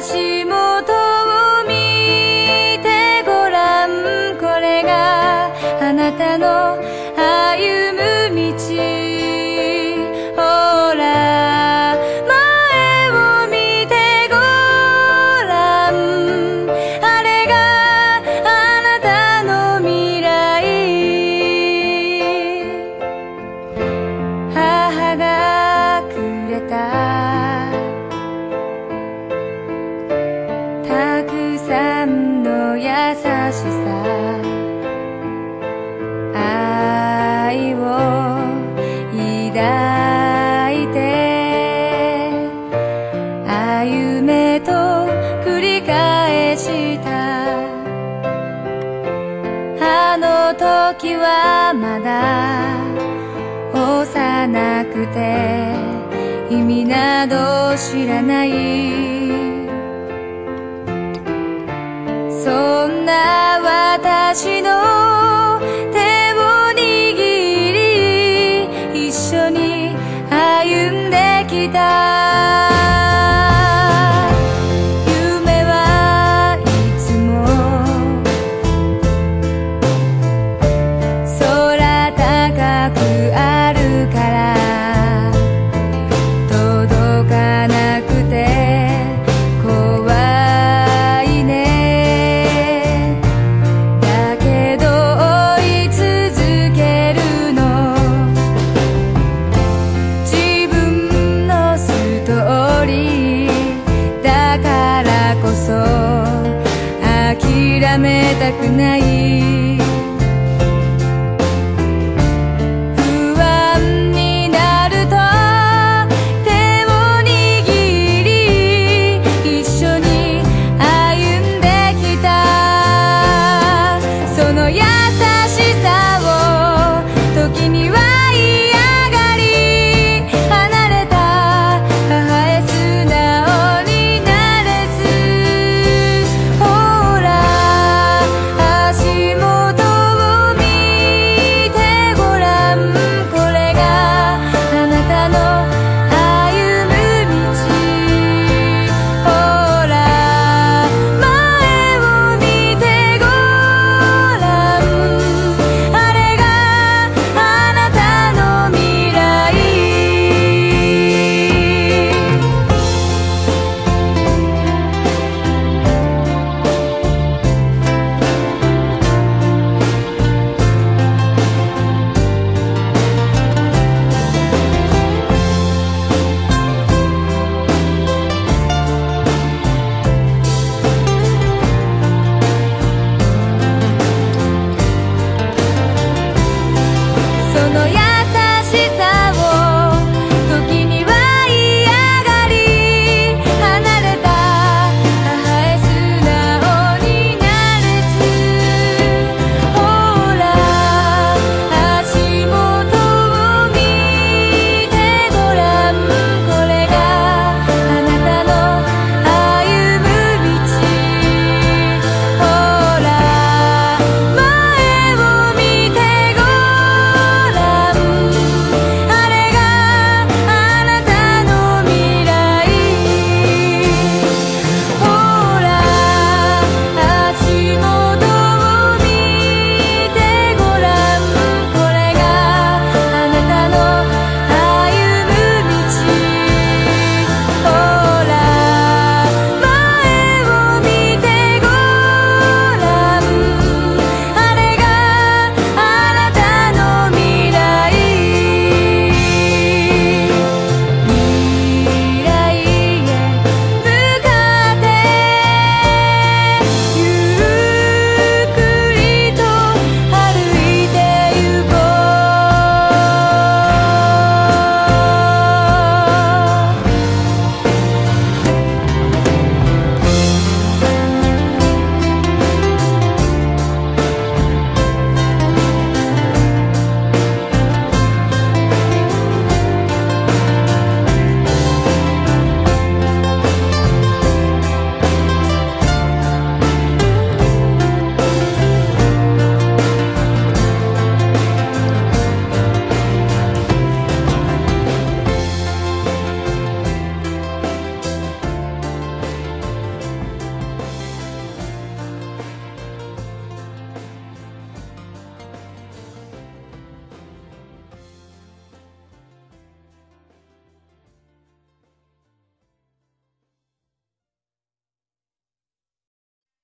足元を見てごらん。これがあなたの歩む道。時はまだ幼くて意味など知らない。そんな私のたくない